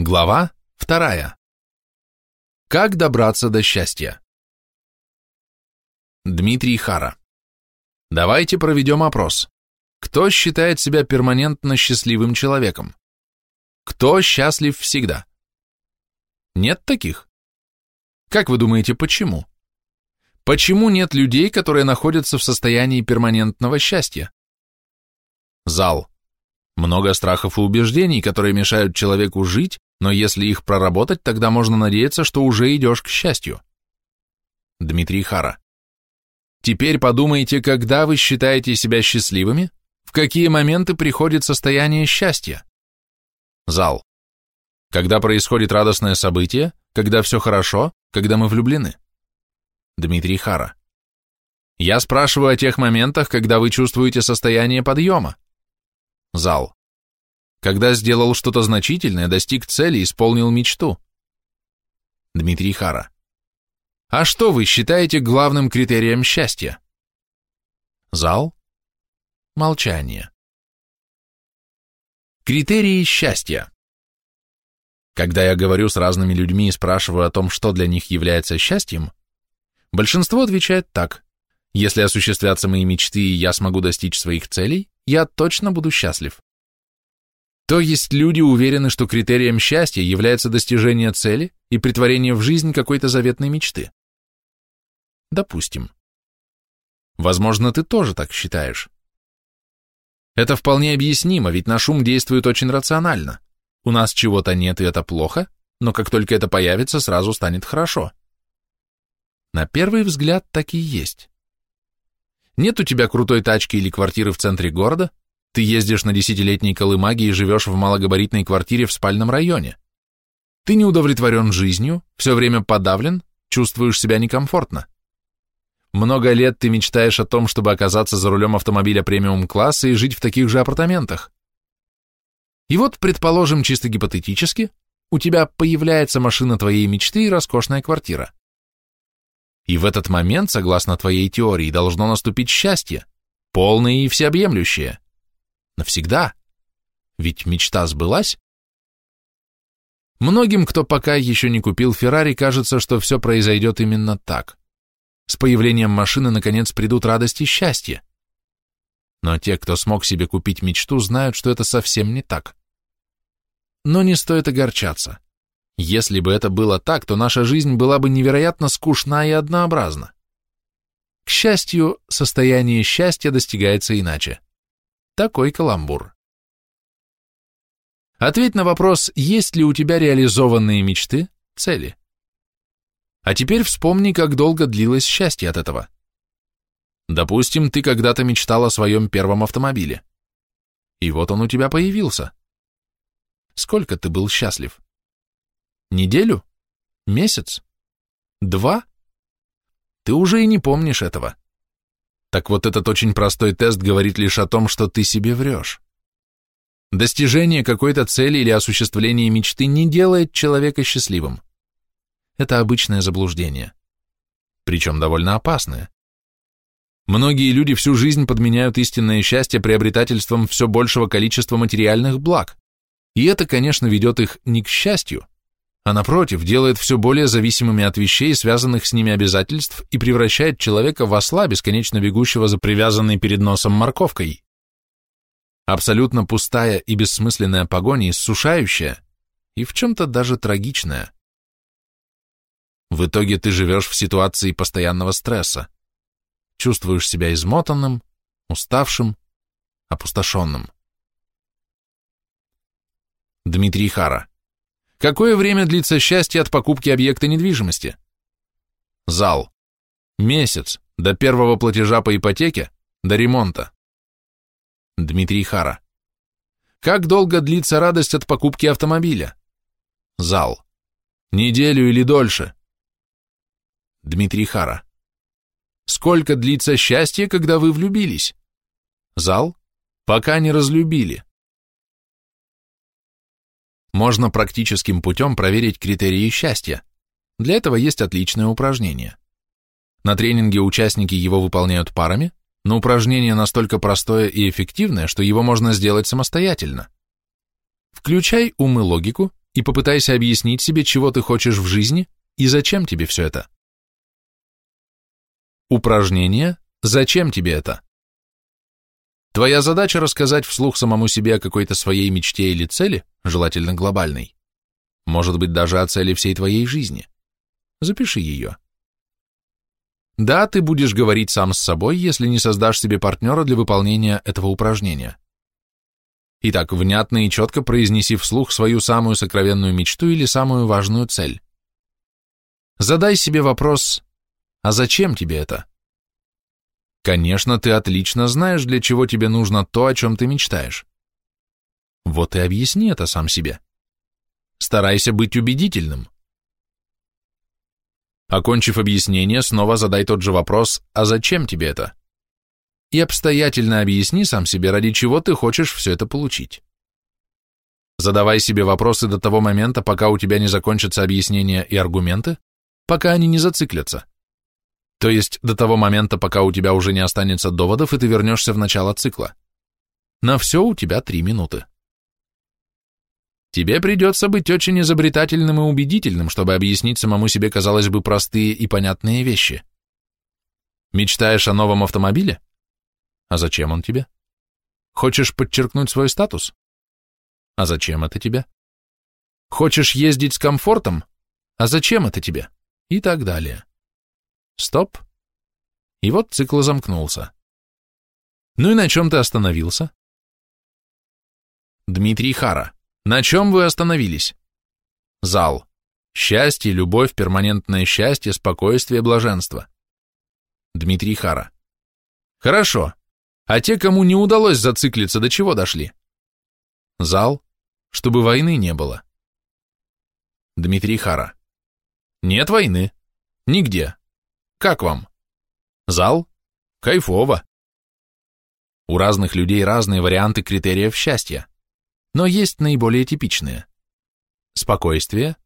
Глава вторая. Как добраться до счастья? Дмитрий Хара. Давайте проведем опрос. Кто считает себя перманентно счастливым человеком? Кто счастлив всегда? Нет таких? Как вы думаете, почему? Почему нет людей, которые находятся в состоянии перманентного счастья? Зал. Много страхов и убеждений, которые мешают человеку жить, но если их проработать, тогда можно надеяться, что уже идешь к счастью. Дмитрий Хара. Теперь подумайте, когда вы считаете себя счастливыми, в какие моменты приходит состояние счастья. Зал. Когда происходит радостное событие, когда все хорошо, когда мы влюблены. Дмитрий Хара. Я спрашиваю о тех моментах, когда вы чувствуете состояние подъема. Зал. Когда сделал что-то значительное, достиг цели, исполнил мечту. Дмитрий Хара. А что вы считаете главным критерием счастья? Зал. Молчание. Критерии счастья. Когда я говорю с разными людьми и спрашиваю о том, что для них является счастьем, большинство отвечает так. Если осуществятся мои мечты и я смогу достичь своих целей, я точно буду счастлив. То есть люди уверены, что критерием счастья является достижение цели и притворение в жизнь какой-то заветной мечты. Допустим. Возможно, ты тоже так считаешь. Это вполне объяснимо, ведь наш ум действует очень рационально. У нас чего-то нет, и это плохо, но как только это появится, сразу станет хорошо. На первый взгляд так и есть. Нет у тебя крутой тачки или квартиры в центре города, ты ездишь на десятилетней колымаге и живешь в малогабаритной квартире в спальном районе. Ты не удовлетворен жизнью, все время подавлен, чувствуешь себя некомфортно. Много лет ты мечтаешь о том, чтобы оказаться за рулем автомобиля премиум-класса и жить в таких же апартаментах. И вот, предположим, чисто гипотетически, у тебя появляется машина твоей мечты и роскошная квартира. И в этот момент, согласно твоей теории, должно наступить счастье, полное и всеобъемлющее. Навсегда. Ведь мечта сбылась. Многим, кто пока еще не купил Феррари, кажется, что все произойдет именно так. С появлением машины, наконец, придут радость и счастье. Но те, кто смог себе купить мечту, знают, что это совсем не так. Но не стоит огорчаться. Если бы это было так, то наша жизнь была бы невероятно скучна и однообразна. К счастью, состояние счастья достигается иначе. Такой каламбур. Ответь на вопрос, есть ли у тебя реализованные мечты, цели. А теперь вспомни, как долго длилось счастье от этого. Допустим, ты когда-то мечтал о своем первом автомобиле. И вот он у тебя появился. Сколько ты был счастлив? Неделю? Месяц? Два? Ты уже и не помнишь этого. Так вот этот очень простой тест говорит лишь о том, что ты себе врешь. Достижение какой-то цели или осуществление мечты не делает человека счастливым. Это обычное заблуждение. Причем довольно опасное. Многие люди всю жизнь подменяют истинное счастье приобретательством все большего количества материальных благ. И это, конечно, ведет их не к счастью, а напротив, делает все более зависимыми от вещей, связанных с ними обязательств, и превращает человека в осла, бесконечно бегущего за привязанной перед носом морковкой. Абсолютно пустая и бессмысленная погоня, иссушающая и в чем-то даже трагичная. В итоге ты живешь в ситуации постоянного стресса, чувствуешь себя измотанным, уставшим, опустошенным. Дмитрий Хара Какое время длится счастье от покупки объекта недвижимости? Зал. Месяц. До первого платежа по ипотеке, до ремонта. Дмитрий Хара. Как долго длится радость от покупки автомобиля? Зал. Неделю или дольше. Дмитрий Хара. Сколько длится счастье, когда вы влюбились? Зал. Пока не разлюбили можно практическим путем проверить критерии счастья. Для этого есть отличное упражнение. На тренинге участники его выполняют парами, но упражнение настолько простое и эффективное, что его можно сделать самостоятельно. Включай ум и логику и попытайся объяснить себе, чего ты хочешь в жизни и зачем тебе все это. Упражнение «Зачем тебе это?» Твоя задача рассказать вслух самому себе о какой-то своей мечте или цели, желательно глобальной, может быть, даже о цели всей твоей жизни. Запиши ее. Да, ты будешь говорить сам с собой, если не создашь себе партнера для выполнения этого упражнения. Итак, внятно и четко произнеси вслух свою самую сокровенную мечту или самую важную цель. Задай себе вопрос, а зачем тебе это? Конечно, ты отлично знаешь, для чего тебе нужно то, о чем ты мечтаешь. Вот и объясни это сам себе. Старайся быть убедительным. Окончив объяснение, снова задай тот же вопрос «А зачем тебе это?» И обстоятельно объясни сам себе, ради чего ты хочешь все это получить. Задавай себе вопросы до того момента, пока у тебя не закончатся объяснения и аргументы, пока они не зациклятся. То есть до того момента, пока у тебя уже не останется доводов, и ты вернешься в начало цикла. На все у тебя три минуты. Тебе придется быть очень изобретательным и убедительным, чтобы объяснить самому себе, казалось бы, простые и понятные вещи. Мечтаешь о новом автомобиле? А зачем он тебе? Хочешь подчеркнуть свой статус? А зачем это тебе? Хочешь ездить с комфортом? А зачем это тебе? И так далее. Стоп. И вот цикл замкнулся. Ну и на чем ты остановился? Дмитрий Хара. На чем вы остановились? Зал. Счастье, любовь, перманентное счастье, спокойствие, блаженство. Дмитрий Хара. Хорошо. А те, кому не удалось зациклиться, до чего дошли? Зал. Чтобы войны не было. Дмитрий Хара. Нет войны. Нигде. Как вам? Зал? Кайфово. У разных людей разные варианты критериев счастья, но есть наиболее типичные. Спокойствие,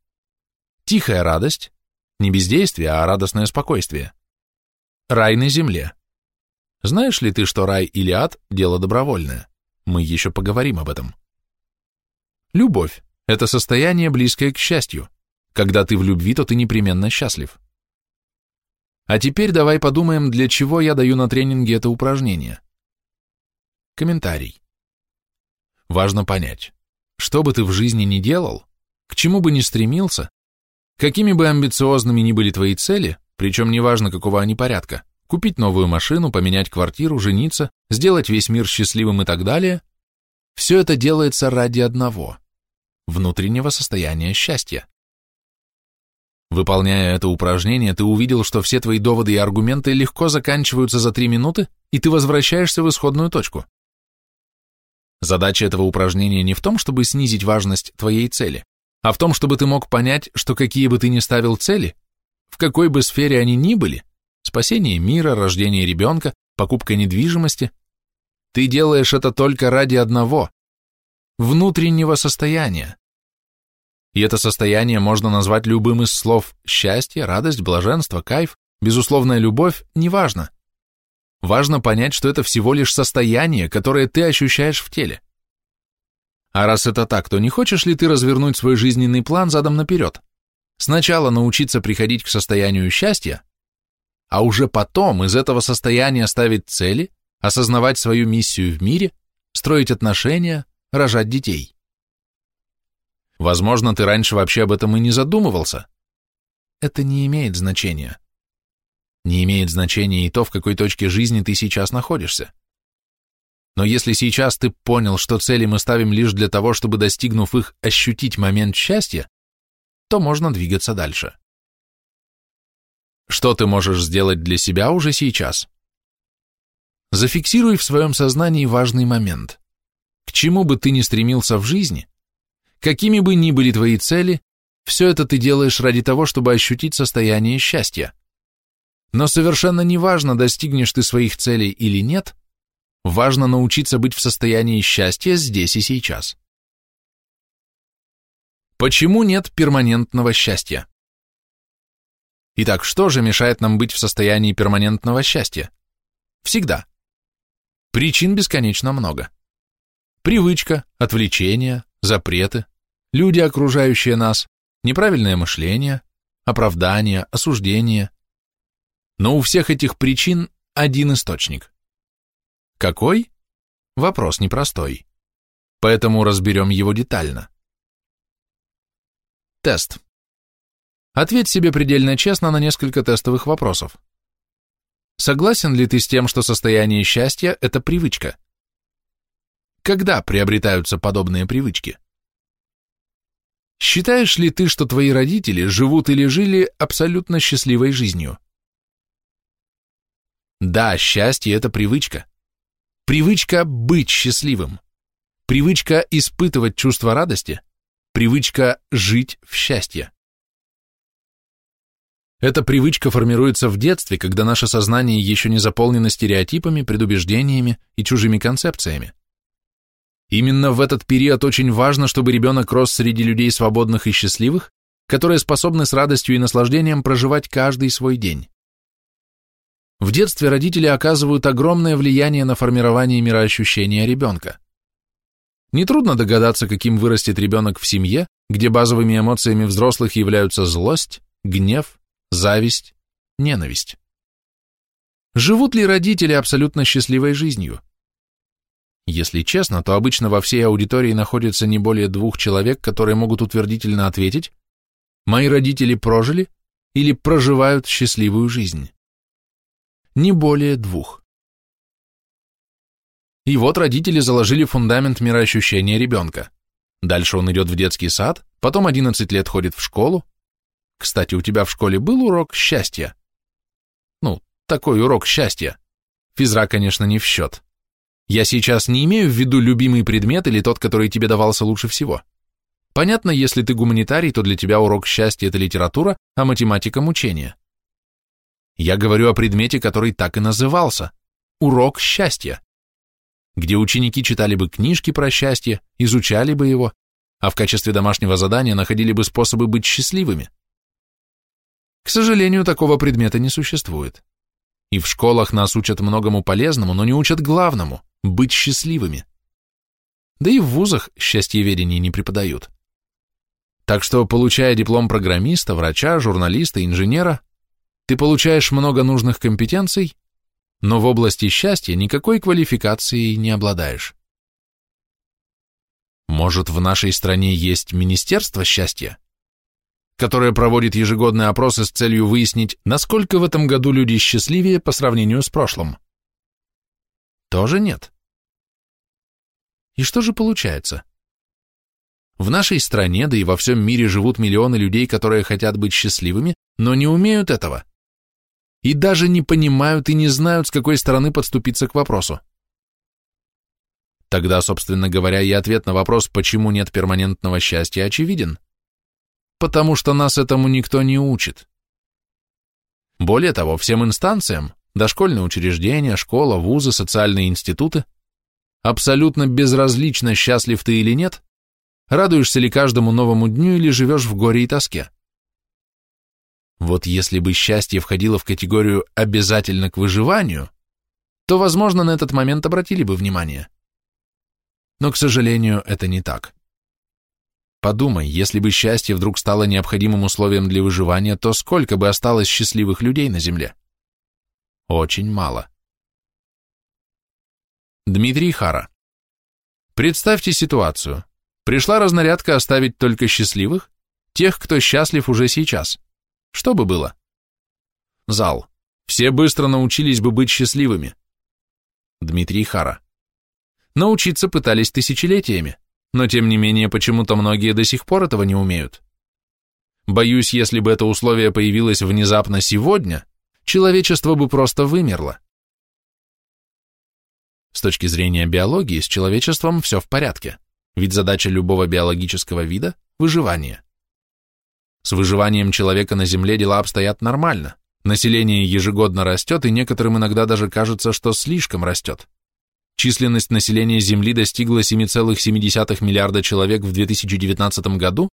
тихая радость, не бездействие, а радостное спокойствие. Рай на земле. Знаешь ли ты, что рай или ад – дело добровольное? Мы еще поговорим об этом. Любовь – это состояние, близкое к счастью. Когда ты в любви, то ты непременно счастлив. А теперь давай подумаем, для чего я даю на тренинге это упражнение. Комментарий. Важно понять, что бы ты в жизни ни делал, к чему бы ни стремился, какими бы амбициозными ни были твои цели, причем неважно, какого они порядка, купить новую машину, поменять квартиру, жениться, сделать весь мир счастливым и так далее, все это делается ради одного – внутреннего состояния счастья. Выполняя это упражнение, ты увидел, что все твои доводы и аргументы легко заканчиваются за три минуты, и ты возвращаешься в исходную точку. Задача этого упражнения не в том, чтобы снизить важность твоей цели, а в том, чтобы ты мог понять, что какие бы ты ни ставил цели, в какой бы сфере они ни были, спасение мира, рождение ребенка, покупка недвижимости, ты делаешь это только ради одного – внутреннего состояния. И это состояние можно назвать любым из слов «счастье», «радость», «блаженство», «кайф», «безусловная любовь» – неважно. Важно понять, что это всего лишь состояние, которое ты ощущаешь в теле. А раз это так, то не хочешь ли ты развернуть свой жизненный план задом наперед? Сначала научиться приходить к состоянию счастья, а уже потом из этого состояния ставить цели, осознавать свою миссию в мире, строить отношения, рожать детей. Возможно, ты раньше вообще об этом и не задумывался. Это не имеет значения. Не имеет значения и то, в какой точке жизни ты сейчас находишься. Но если сейчас ты понял, что цели мы ставим лишь для того, чтобы, достигнув их, ощутить момент счастья, то можно двигаться дальше. Что ты можешь сделать для себя уже сейчас? Зафиксируй в своем сознании важный момент. К чему бы ты ни стремился в жизни, Какими бы ни были твои цели, все это ты делаешь ради того, чтобы ощутить состояние счастья. Но совершенно не важно, достигнешь ты своих целей или нет, важно научиться быть в состоянии счастья здесь и сейчас. Почему нет перманентного счастья? Итак, что же мешает нам быть в состоянии перманентного счастья? Всегда. Причин бесконечно много. Привычка, отвлечения, запреты, люди, окружающие нас, неправильное мышление, оправдание, осуждение. Но у всех этих причин один источник. Какой? Вопрос непростой. Поэтому разберем его детально. Тест. Ответь себе предельно честно на несколько тестовых вопросов. Согласен ли ты с тем, что состояние счастья – это привычка? Когда приобретаются подобные привычки? Считаешь ли ты, что твои родители живут или жили абсолютно счастливой жизнью? Да, счастье – это привычка. Привычка быть счастливым. Привычка испытывать чувство радости. Привычка жить в счастье. Эта привычка формируется в детстве, когда наше сознание еще не заполнено стереотипами, предубеждениями и чужими концепциями. Именно в этот период очень важно, чтобы ребенок рос среди людей свободных и счастливых, которые способны с радостью и наслаждением проживать каждый свой день. В детстве родители оказывают огромное влияние на формирование мироощущения ребенка. Нетрудно догадаться, каким вырастет ребенок в семье, где базовыми эмоциями взрослых являются злость, гнев, зависть, ненависть. Живут ли родители абсолютно счастливой жизнью? Если честно, то обычно во всей аудитории находится не более двух человек, которые могут утвердительно ответить, мои родители прожили или проживают счастливую жизнь. Не более двух. И вот родители заложили фундамент мироощущения ребенка. Дальше он идет в детский сад, потом 11 лет ходит в школу. Кстати, у тебя в школе был урок счастья? Ну, такой урок счастья. Физра, конечно, не в счет. Я сейчас не имею в виду любимый предмет или тот, который тебе давался лучше всего. Понятно, если ты гуманитарий, то для тебя урок счастья – это литература, а математика – мучение. Я говорю о предмете, который так и назывался – урок счастья, где ученики читали бы книжки про счастье, изучали бы его, а в качестве домашнего задания находили бы способы быть счастливыми. К сожалению, такого предмета не существует. И в школах нас учат многому полезному, но не учат главному – быть счастливыми. Да и в вузах счастьеведение не преподают. Так что, получая диплом программиста, врача, журналиста, инженера, ты получаешь много нужных компетенций, но в области счастья никакой квалификации не обладаешь. Может, в нашей стране есть Министерство счастья, которое проводит ежегодные опросы с целью выяснить, насколько в этом году люди счастливее по сравнению с прошлым? Тоже нет. И что же получается? В нашей стране, да и во всем мире живут миллионы людей, которые хотят быть счастливыми, но не умеют этого. И даже не понимают и не знают, с какой стороны подступиться к вопросу. Тогда, собственно говоря, и ответ на вопрос, почему нет перманентного счастья, очевиден. Потому что нас этому никто не учит. Более того, всем инстанциям, дошкольные учреждения, школа, вузы, социальные институты, абсолютно безразлично, счастлив ты или нет, радуешься ли каждому новому дню или живешь в горе и тоске. Вот если бы счастье входило в категорию «обязательно к выживанию», то, возможно, на этот момент обратили бы внимание. Но, к сожалению, это не так. Подумай, если бы счастье вдруг стало необходимым условием для выживания, то сколько бы осталось счастливых людей на Земле? Очень мало. Дмитрий Хара. Представьте ситуацию. Пришла разнарядка оставить только счастливых, тех, кто счастлив уже сейчас. Что бы было? Зал. Все быстро научились бы быть счастливыми. Дмитрий Хара. Научиться пытались тысячелетиями, но тем не менее почему-то многие до сих пор этого не умеют. Боюсь, если бы это условие появилось внезапно сегодня, человечество бы просто вымерло. С точки зрения биологии с человечеством все в порядке, ведь задача любого биологического вида – выживание. С выживанием человека на Земле дела обстоят нормально. Население ежегодно растет, и некоторым иногда даже кажется, что слишком растет. Численность населения Земли достигла 7,7 миллиарда человек в 2019 году,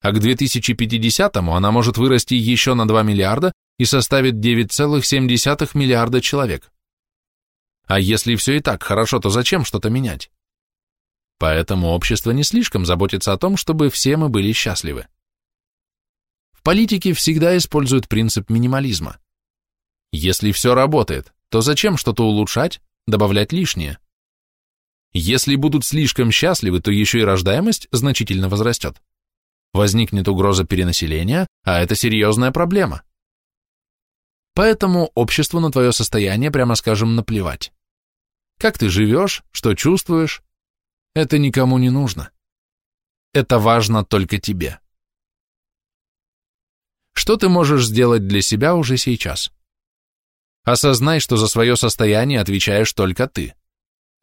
а к 2050 она может вырасти еще на 2 миллиарда и составит 9,7 миллиарда человек. А если все и так хорошо, то зачем что-то менять? Поэтому общество не слишком заботится о том, чтобы все мы были счастливы. В политике всегда используют принцип минимализма. Если все работает, то зачем что-то улучшать, добавлять лишнее? Если будут слишком счастливы, то еще и рождаемость значительно возрастет. Возникнет угроза перенаселения, а это серьезная проблема. Поэтому обществу на твое состояние, прямо скажем, наплевать. Как ты живешь, что чувствуешь, это никому не нужно. Это важно только тебе. Что ты можешь сделать для себя уже сейчас? Осознай, что за свое состояние отвечаешь только ты.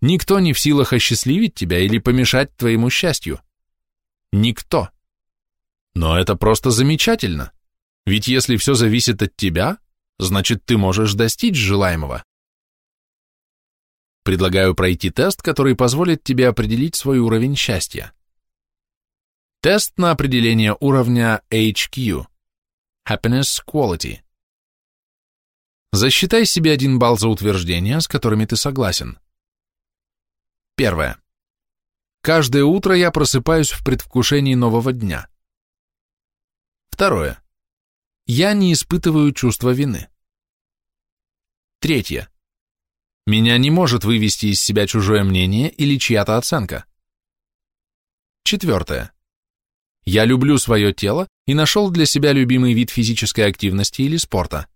Никто не в силах осчастливить тебя или помешать твоему счастью. Никто. Но это просто замечательно. Ведь если все зависит от тебя, значит ты можешь достичь желаемого. Предлагаю пройти тест, который позволит тебе определить свой уровень счастья. Тест на определение уровня HQ – Happiness Quality. Засчитай себе один балл за утверждения, с которыми ты согласен. Первое. Каждое утро я просыпаюсь в предвкушении нового дня. Второе. Я не испытываю чувства вины. Третье. Меня не может вывести из себя чужое мнение или чья-то оценка. Четвертое. Я люблю свое тело и нашел для себя любимый вид физической активности или спорта.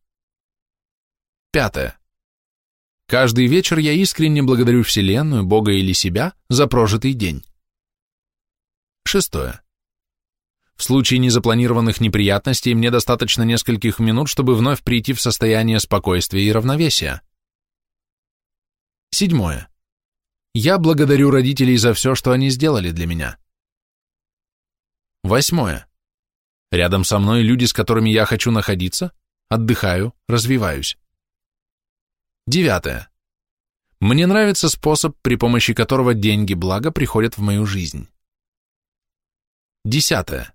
Пятое. Каждый вечер я искренне благодарю Вселенную, Бога или себя за прожитый день. Шестое. В случае незапланированных неприятностей мне достаточно нескольких минут, чтобы вновь прийти в состояние спокойствия и равновесия. Седьмое. Я благодарю родителей за все, что они сделали для меня. Восьмое. Рядом со мной люди, с которыми я хочу находиться, отдыхаю, развиваюсь. Девятое. Мне нравится способ, при помощи которого деньги блага приходят в мою жизнь. Десятое.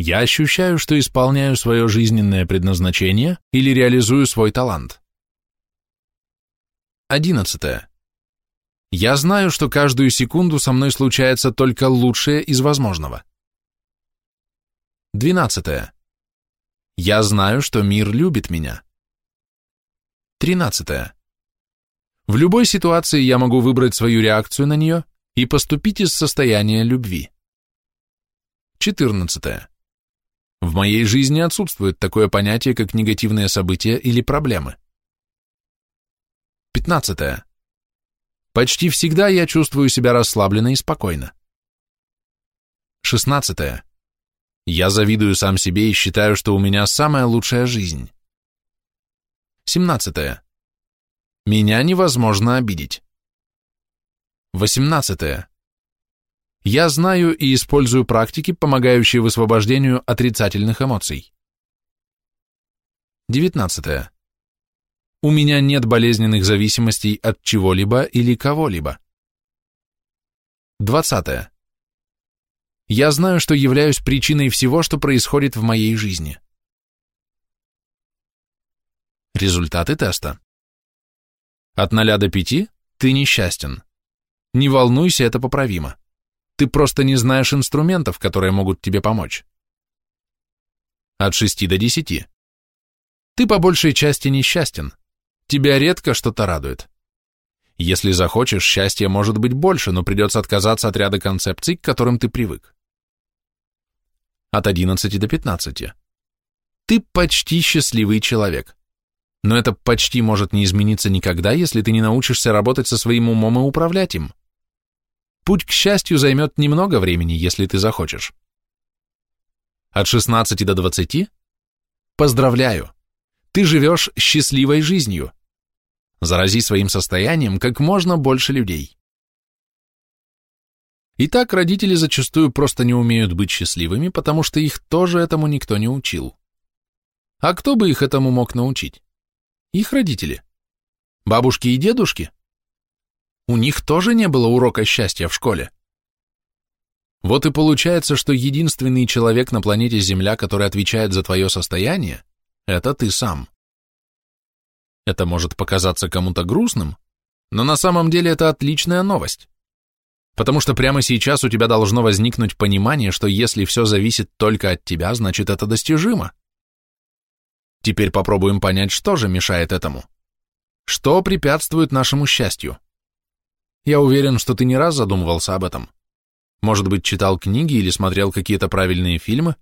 Я ощущаю, что исполняю свое жизненное предназначение или реализую свой талант. Одиннадцатое. Я знаю, что каждую секунду со мной случается только лучшее из возможного. Двенадцатое. Я знаю, что мир любит меня. Тринадцатое. В любой ситуации я могу выбрать свою реакцию на нее и поступить из состояния любви. Четырнадцатое. В моей жизни отсутствует такое понятие, как негативные события или проблемы. Пятнадцатое. Почти всегда я чувствую себя расслабленно и спокойно. Шестнадцатое. Я завидую сам себе и считаю, что у меня самая лучшая жизнь. 17. Меня невозможно обидеть. 18. Я знаю и использую практики, помогающие высвобождению отрицательных эмоций. 19. У меня нет болезненных зависимостей от чего-либо или кого-либо. 20. Я знаю, что являюсь причиной всего, что происходит в моей жизни. Результаты теста. От 0 до 5 ты несчастен. Не волнуйся, это поправимо. Ты просто не знаешь инструментов, которые могут тебе помочь. От 6 до 10. Ты по большей части несчастен. Тебя редко что-то радует. Если захочешь, счастье может быть больше, но придется отказаться от ряда концепций, к которым ты привык. От 11 до 15. Ты почти счастливый человек. Но это почти может не измениться никогда, если ты не научишься работать со своим умом и управлять им. Путь к счастью займет немного времени, если ты захочешь. От 16 до 20? Поздравляю! Ты живешь счастливой жизнью. Зарази своим состоянием как можно больше людей. Итак, родители зачастую просто не умеют быть счастливыми, потому что их тоже этому никто не учил. А кто бы их этому мог научить? Их родители. Бабушки и дедушки. У них тоже не было урока счастья в школе. Вот и получается, что единственный человек на планете Земля, который отвечает за твое состояние, это ты сам. Это может показаться кому-то грустным, но на самом деле это отличная новость. Потому что прямо сейчас у тебя должно возникнуть понимание, что если все зависит только от тебя, значит это достижимо. Теперь попробуем понять, что же мешает этому. Что препятствует нашему счастью? Я уверен, что ты не раз задумывался об этом. Может быть, читал книги или смотрел какие-то правильные фильмы?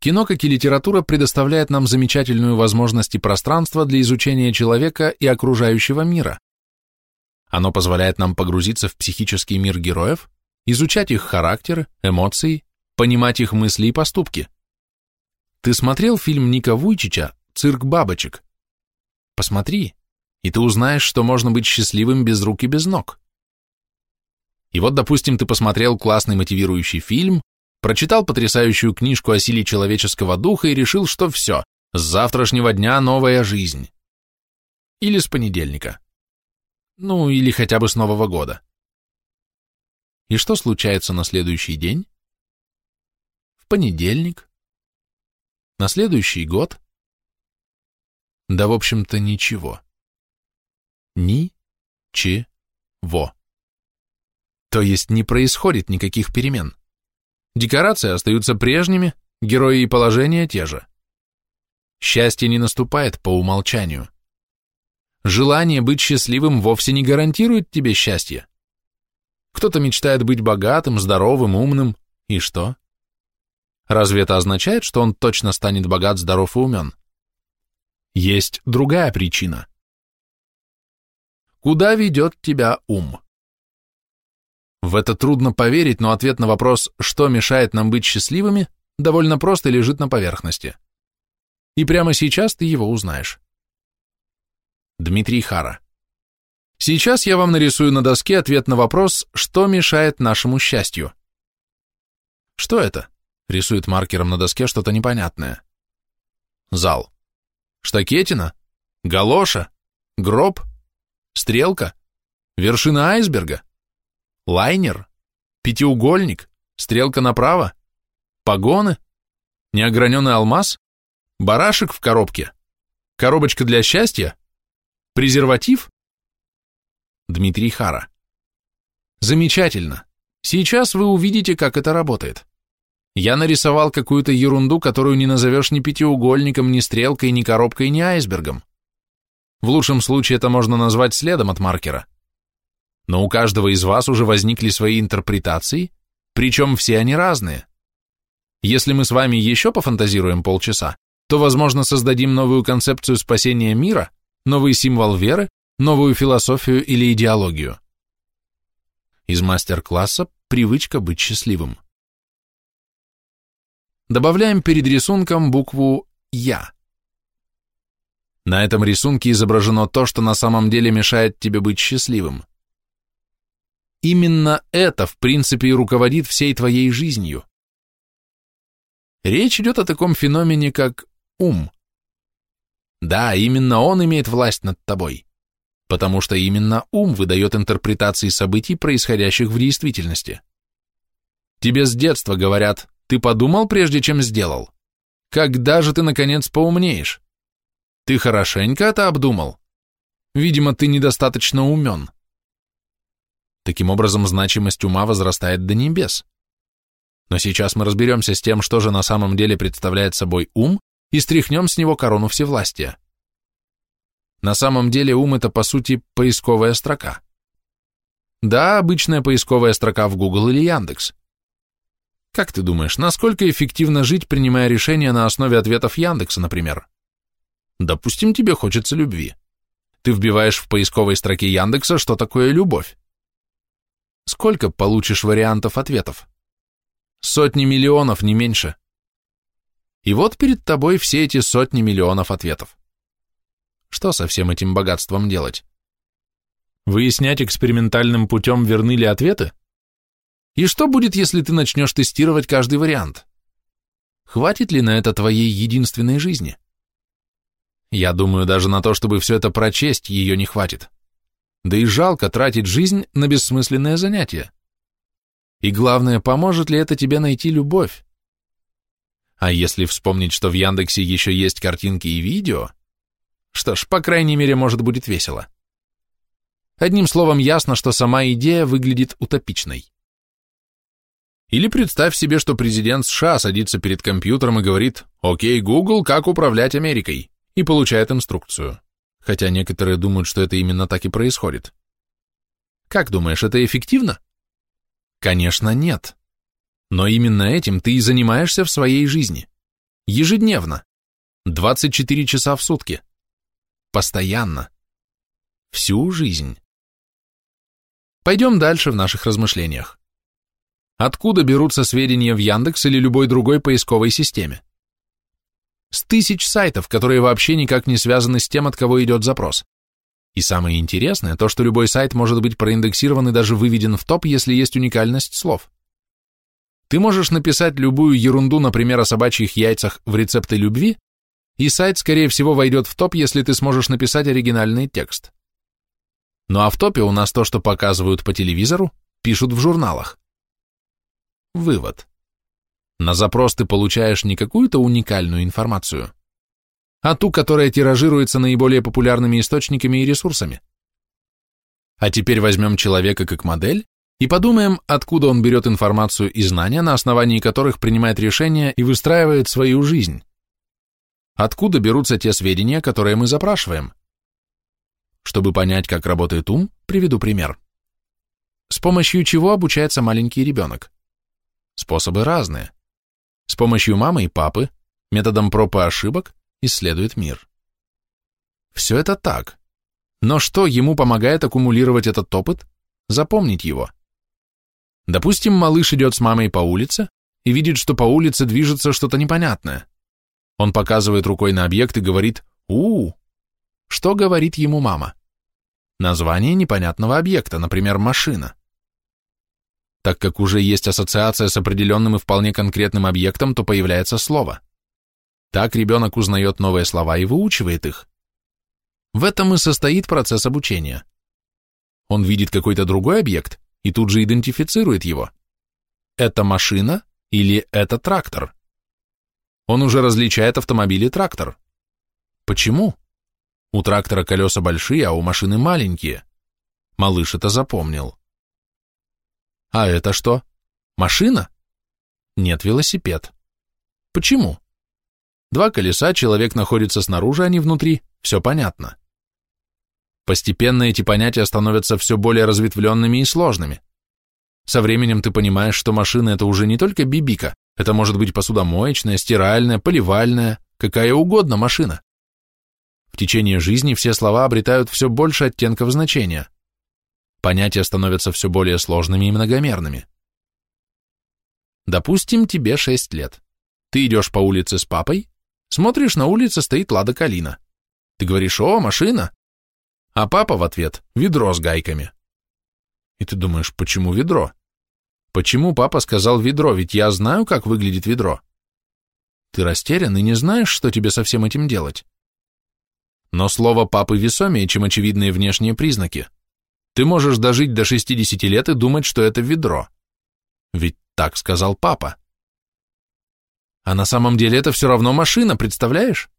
Кино, как и литература, предоставляет нам замечательную возможность и пространство для изучения человека и окружающего мира. Оно позволяет нам погрузиться в психический мир героев, изучать их характеры, эмоции, понимать их мысли и поступки. Ты смотрел фильм Ника Вуйчича «Цирк бабочек»? Посмотри, и ты узнаешь, что можно быть счастливым без рук и без ног. И вот, допустим, ты посмотрел классный мотивирующий фильм, прочитал потрясающую книжку о силе человеческого духа и решил, что все, с завтрашнего дня новая жизнь. Или с понедельника. Ну, или хотя бы с Нового года. И что случается на следующий день? В понедельник? На следующий год? Да, в общем-то, ничего. Ни-че-во. То есть не происходит никаких перемен. Декорации остаются прежними, герои и положения те же. Счастье не наступает по умолчанию. Желание быть счастливым вовсе не гарантирует тебе счастье. Кто-то мечтает быть богатым, здоровым, умным. И что? Разве это означает, что он точно станет богат, здоров и умен? Есть другая причина. Куда ведет тебя ум? В это трудно поверить, но ответ на вопрос, что мешает нам быть счастливыми, довольно просто лежит на поверхности. И прямо сейчас ты его узнаешь. Дмитрий Хара. Сейчас я вам нарисую на доске ответ на вопрос, что мешает нашему счастью. Что это? Рисует маркером на доске что-то непонятное. Зал. Штакетина? Галоша? Гроб? Стрелка? Вершина айсберга? Лайнер? Пятиугольник? Стрелка направо? Погоны? Неограненный алмаз? Барашек в коробке? Коробочка для счастья? Презерватив? Дмитрий Хара. Замечательно. Сейчас вы увидите, как это работает. Я нарисовал какую-то ерунду, которую не назовешь ни пятиугольником, ни стрелкой, ни коробкой, ни айсбергом. В лучшем случае это можно назвать следом от маркера. Но у каждого из вас уже возникли свои интерпретации, причем все они разные. Если мы с вами еще пофантазируем полчаса, то, возможно, создадим новую концепцию спасения мира, новый символ веры, новую философию или идеологию. Из мастер-класса «Привычка быть счастливым». Добавляем перед рисунком букву «Я». На этом рисунке изображено то, что на самом деле мешает тебе быть счастливым. Именно это, в принципе, и руководит всей твоей жизнью. Речь идет о таком феномене, как ум. Да, именно он имеет власть над тобой, потому что именно ум выдает интерпретации событий, происходящих в действительности. Тебе с детства говорят, ты подумал, прежде чем сделал? Когда же ты, наконец, поумнеешь? Ты хорошенько это обдумал? Видимо, ты недостаточно умен. Таким образом, значимость ума возрастает до небес. Но сейчас мы разберемся с тем, что же на самом деле представляет собой ум и стряхнем с него корону всевластия. На самом деле ум – это, по сути, поисковая строка. Да, обычная поисковая строка в Google или Яндекс. Как ты думаешь, насколько эффективно жить, принимая решения на основе ответов Яндекса, например? Допустим, тебе хочется любви. Ты вбиваешь в поисковой строке Яндекса, что такое любовь. Сколько получишь вариантов ответов? Сотни миллионов, не меньше. И вот перед тобой все эти сотни миллионов ответов. Что со всем этим богатством делать? Выяснять экспериментальным путем, верны ли ответы? И что будет, если ты начнешь тестировать каждый вариант? Хватит ли на это твоей единственной жизни? Я думаю, даже на то, чтобы все это прочесть, ее не хватит. Да и жалко тратить жизнь на бессмысленное занятие. И главное, поможет ли это тебе найти любовь? А если вспомнить, что в Яндексе еще есть картинки и видео, что ж, по крайней мере, может будет весело. Одним словом, ясно, что сама идея выглядит утопичной. Или представь себе, что президент США садится перед компьютером и говорит «Окей, Google, как управлять Америкой?» И получает инструкцию. Хотя некоторые думают, что это именно так и происходит. Как думаешь, это эффективно? Конечно, нет. Но именно этим ты и занимаешься в своей жизни. Ежедневно. 24 часа в сутки. Постоянно. Всю жизнь. Пойдем дальше в наших размышлениях. Откуда берутся сведения в Яндекс или любой другой поисковой системе? С тысяч сайтов, которые вообще никак не связаны с тем, от кого идет запрос. И самое интересное, то, что любой сайт может быть проиндексирован и даже выведен в топ, если есть уникальность слов. Ты можешь написать любую ерунду, например, о собачьих яйцах в рецепты любви, и сайт, скорее всего, войдет в топ, если ты сможешь написать оригинальный текст. Ну а в топе у нас то, что показывают по телевизору, пишут в журналах. Вывод. На запрос ты получаешь не какую-то уникальную информацию, а ту, которая тиражируется наиболее популярными источниками и ресурсами. А теперь возьмем человека как модель и подумаем, откуда он берет информацию и знания, на основании которых принимает решения и выстраивает свою жизнь. Откуда берутся те сведения, которые мы запрашиваем? Чтобы понять, как работает ум, приведу пример. С помощью чего обучается маленький ребенок? Способы разные. С помощью мамы и папы, методом проб и ошибок, исследует мир. Все это так. Но что ему помогает аккумулировать этот опыт, запомнить его? Допустим, малыш идет с мамой по улице и видит, что по улице движется что-то непонятное. Он показывает рукой на объект и говорит у, -у, -у. Что говорит ему мама? Название непонятного объекта, например, машина. Так как уже есть ассоциация с определенным и вполне конкретным объектом, то появляется слово. Так ребенок узнает новые слова и выучивает их. В этом и состоит процесс обучения. Он видит какой-то другой объект и тут же идентифицирует его. Это машина или это трактор? Он уже различает автомобиль и трактор. Почему? У трактора колеса большие, а у машины маленькие. Малыш это запомнил. А это что? Машина? Нет, велосипед. Почему? Два колеса, человек находится снаружи, а не внутри, все понятно. Постепенно эти понятия становятся все более разветвленными и сложными. Со временем ты понимаешь, что машина это уже не только бибика, это может быть посудомоечная, стиральная, поливальная, какая угодно машина. В течение жизни все слова обретают все больше оттенков значения. Понятия становятся все более сложными и многомерными. Допустим, тебе 6 лет. Ты идешь по улице с папой, Смотришь, на улице стоит Лада Калина. Ты говоришь, о, машина. А папа в ответ, ведро с гайками. И ты думаешь, почему ведро? Почему папа сказал ведро, ведь я знаю, как выглядит ведро. Ты растерян и не знаешь, что тебе со всем этим делать. Но слово папы весомее, чем очевидные внешние признаки. Ты можешь дожить до 60 лет и думать, что это ведро. Ведь так сказал папа. А на самом деле это все равно машина, представляешь?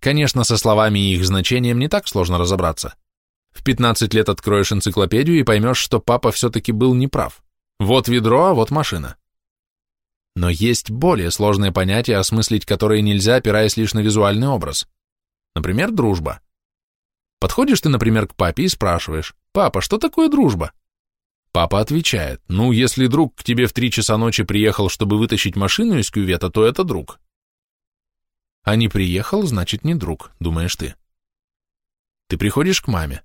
Конечно, со словами и их значением не так сложно разобраться. В 15 лет откроешь энциклопедию и поймешь, что папа все-таки был неправ. Вот ведро, а вот машина. Но есть более сложные понятия, осмыслить которые нельзя, опираясь лишь на визуальный образ. Например, дружба. Подходишь ты, например, к папе и спрашиваешь, «Папа, что такое дружба?» Папа отвечает, ну, если друг к тебе в три часа ночи приехал, чтобы вытащить машину из кювета, то это друг. А не приехал, значит, не друг, думаешь ты. Ты приходишь к маме.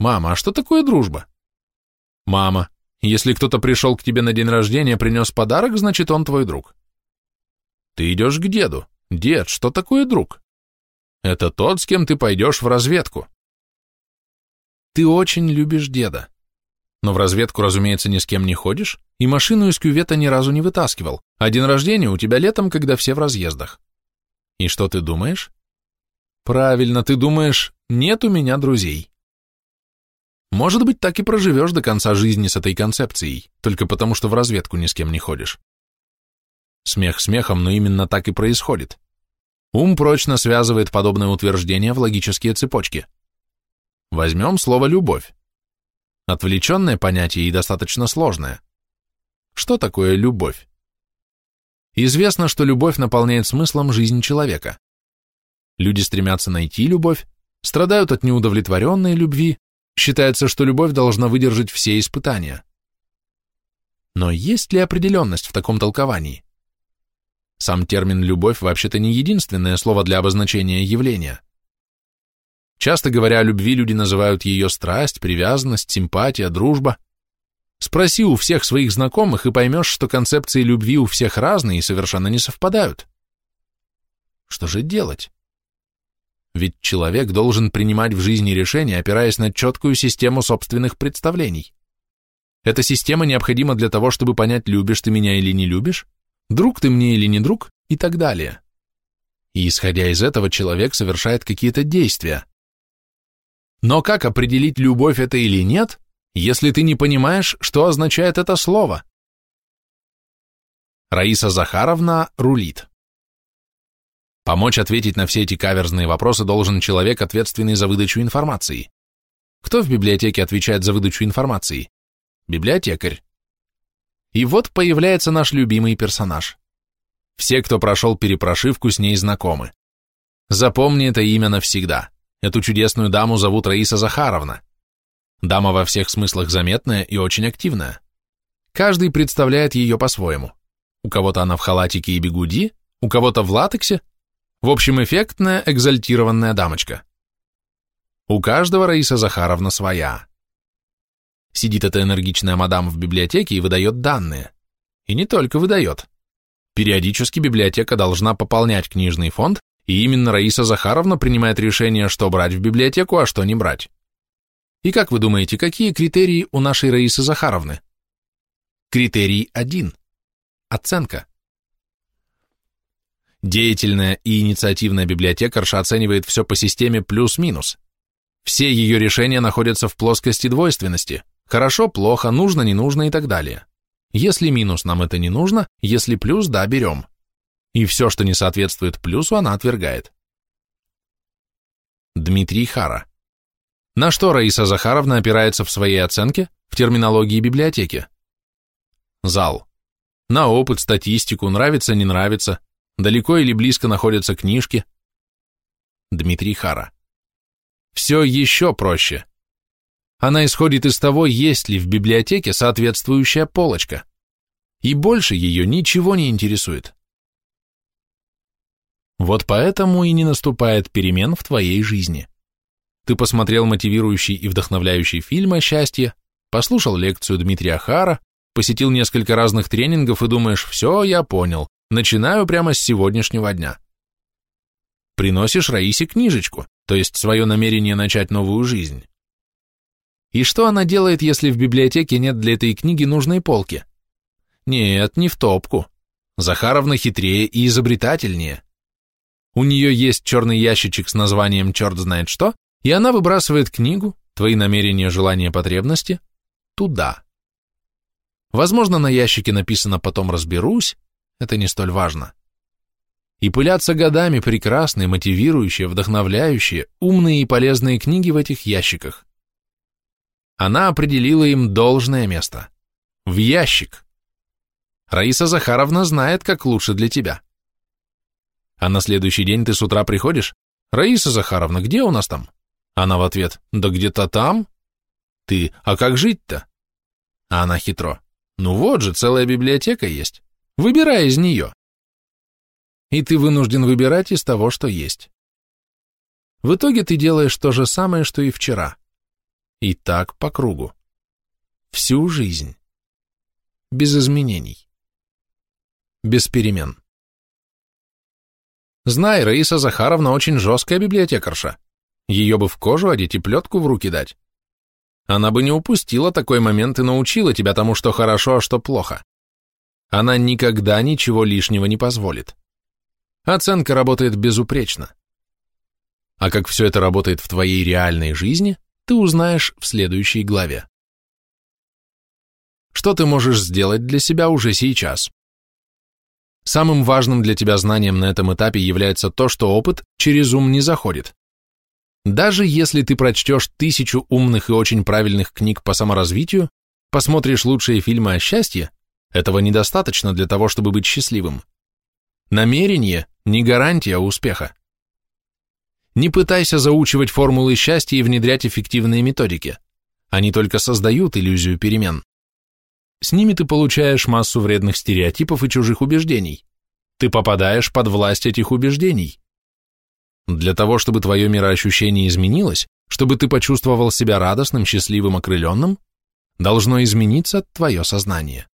Мама, а что такое дружба? Мама, если кто-то пришел к тебе на день рождения, принес подарок, значит, он твой друг. Ты идешь к деду. Дед, что такое друг? Это тот, с кем ты пойдешь в разведку. Ты очень любишь деда. Но в разведку, разумеется, ни с кем не ходишь, и машину из кювета ни разу не вытаскивал, а день рождения у тебя летом, когда все в разъездах. И что ты думаешь? Правильно, ты думаешь, нет у меня друзей. Может быть, так и проживешь до конца жизни с этой концепцией, только потому что в разведку ни с кем не ходишь. Смех смехом, но именно так и происходит. Ум прочно связывает подобное утверждение в логические цепочки. Возьмем слово «любовь». Отвлеченное понятие и достаточно сложное. Что такое любовь? Известно, что любовь наполняет смыслом жизнь человека. Люди стремятся найти любовь, страдают от неудовлетворенной любви, считается, что любовь должна выдержать все испытания. Но есть ли определенность в таком толковании? Сам термин «любовь» вообще-то не единственное слово для обозначения явления. Часто говоря о любви, люди называют ее страсть, привязанность, симпатия, дружба. Спроси у всех своих знакомых и поймешь, что концепции любви у всех разные и совершенно не совпадают. Что же делать? Ведь человек должен принимать в жизни решения, опираясь на четкую систему собственных представлений. Эта система необходима для того, чтобы понять, любишь ты меня или не любишь, друг ты мне или не друг и так далее. И исходя из этого человек совершает какие-то действия. Но как определить, любовь это или нет, если ты не понимаешь, что означает это слово? Раиса Захаровна рулит. Помочь ответить на все эти каверзные вопросы должен человек, ответственный за выдачу информации. Кто в библиотеке отвечает за выдачу информации? Библиотекарь. И вот появляется наш любимый персонаж. Все, кто прошел перепрошивку, с ней знакомы. Запомни это имя навсегда. Эту чудесную даму зовут Раиса Захаровна. Дама во всех смыслах заметная и очень активная. Каждый представляет ее по-своему. У кого-то она в халатике и бегуди, у кого-то в латексе. В общем, эффектная, экзальтированная дамочка. У каждого Раиса Захаровна своя. Сидит эта энергичная мадам в библиотеке и выдает данные. И не только выдает. Периодически библиотека должна пополнять книжный фонд и именно Раиса Захаровна принимает решение, что брать в библиотеку, а что не брать. И как вы думаете, какие критерии у нашей Раисы Захаровны? Критерий один. Оценка. Деятельная и инициативная библиотекарша оценивает все по системе плюс-минус. Все ее решения находятся в плоскости двойственности. Хорошо, плохо, нужно, не нужно и так далее. Если минус, нам это не нужно, если плюс, да, берем и все, что не соответствует плюсу, она отвергает. Дмитрий Хара. На что Раиса Захаровна опирается в своей оценке в терминологии библиотеки? Зал. На опыт, статистику, нравится, не нравится, далеко или близко находятся книжки. Дмитрий Хара. Все еще проще. Она исходит из того, есть ли в библиотеке соответствующая полочка. И больше ее ничего не интересует. Вот поэтому и не наступает перемен в твоей жизни. Ты посмотрел мотивирующий и вдохновляющий фильм о счастье, послушал лекцию Дмитрия Хара, посетил несколько разных тренингов и думаешь, все, я понял, начинаю прямо с сегодняшнего дня. Приносишь Раисе книжечку, то есть свое намерение начать новую жизнь. И что она делает, если в библиотеке нет для этой книги нужной полки? Нет, не в топку. Захаровна хитрее и изобретательнее. У нее есть черный ящичек с названием «Черт знает что», и она выбрасывает книгу, твои намерения, желания, потребности, туда. Возможно, на ящике написано «потом разберусь», это не столь важно. И пылятся годами прекрасные, мотивирующие, вдохновляющие, умные и полезные книги в этих ящиках. Она определила им должное место. В ящик. Раиса Захаровна знает, как лучше для тебя. А на следующий день ты с утра приходишь? Раиса Захаровна, где у нас там? Она в ответ, да где-то там. Ты, а как жить-то? А она хитро. Ну вот же, целая библиотека есть. Выбирай из нее. И ты вынужден выбирать из того, что есть. В итоге ты делаешь то же самое, что и вчера. И так по кругу. Всю жизнь. Без изменений. Без перемен. Знай, Раиса Захаровна очень жесткая библиотекарша. Ее бы в кожу одеть и плетку в руки дать. Она бы не упустила такой момент и научила тебя тому, что хорошо, а что плохо. Она никогда ничего лишнего не позволит. Оценка работает безупречно. А как все это работает в твоей реальной жизни, ты узнаешь в следующей главе. Что ты можешь сделать для себя уже сейчас? Самым важным для тебя знанием на этом этапе является то, что опыт через ум не заходит. Даже если ты прочтешь тысячу умных и очень правильных книг по саморазвитию, посмотришь лучшие фильмы о счастье, этого недостаточно для того, чтобы быть счастливым. Намерение – не гарантия успеха. Не пытайся заучивать формулы счастья и внедрять эффективные методики. Они только создают иллюзию перемен. С ними ты получаешь массу вредных стереотипов и чужих убеждений. Ты попадаешь под власть этих убеждений. Для того, чтобы твое мироощущение изменилось, чтобы ты почувствовал себя радостным, счастливым, окрыленным, должно измениться твое сознание.